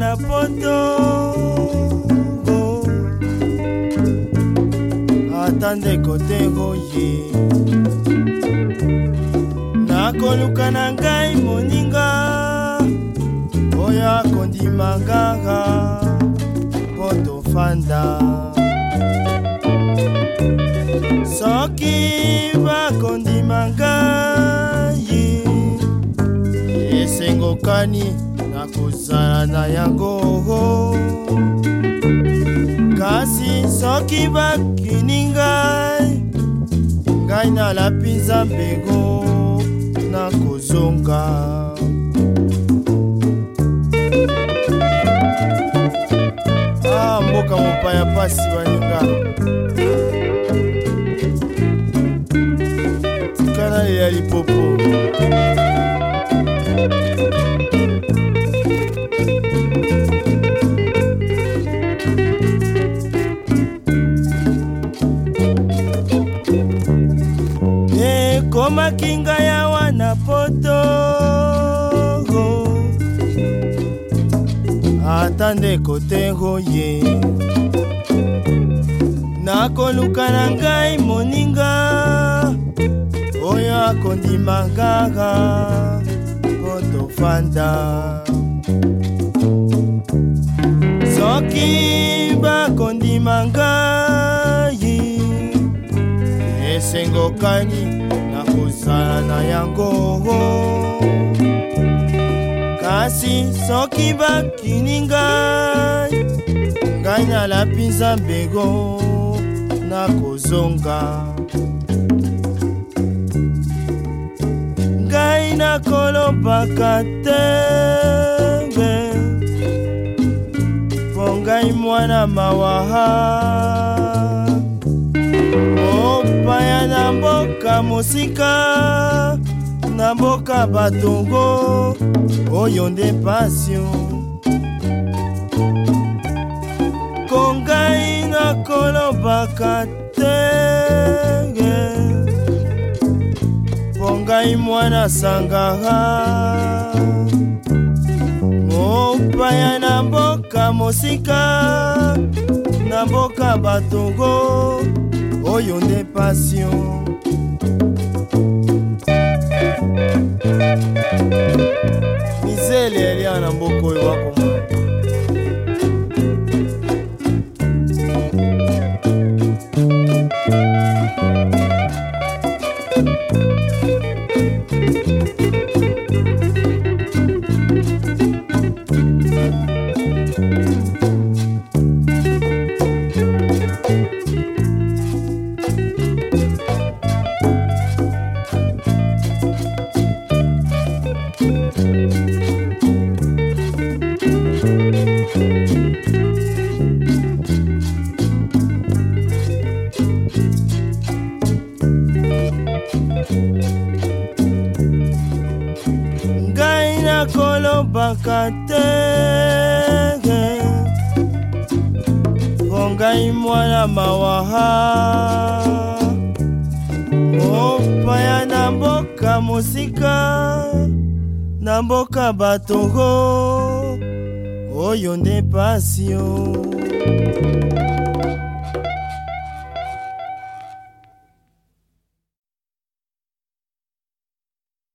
na potongo ata ndeko te Na nakoluka na ngai moninga oyo akondima nganga mpo tofanda soki bakondima ngai esengokani nakozala na yango kasi soki bakini ngai ngai nalapi nzambe ngo nakozonga ah, mboka mopaya pasi baninga kana leya lipopo obomaki ngai awa na poto ata ndeko tengo ye nakoluka na ngai moninga oyo akondima ngaka mpo tofanda soki bakondima ngai esengokani na kosala na yango kasi soki bakini ngai ngai nalapi nzambego nakozonga ngai nakolobaka te mpo ngai mwana mawaha ya mosika na mboka batongo oyo nde pasio kongai nakolobaka tenge mpo ngai mwana sangara mopaya na mboka mosika na mboka batongo oyo nde pasio mizele elia na mboka oyo bakoma thank you Gaina kolo bakate Gongai mwana mawaha Opa ya namboka musika Namboka batongo Oyo ne pasio Oyo ne pasio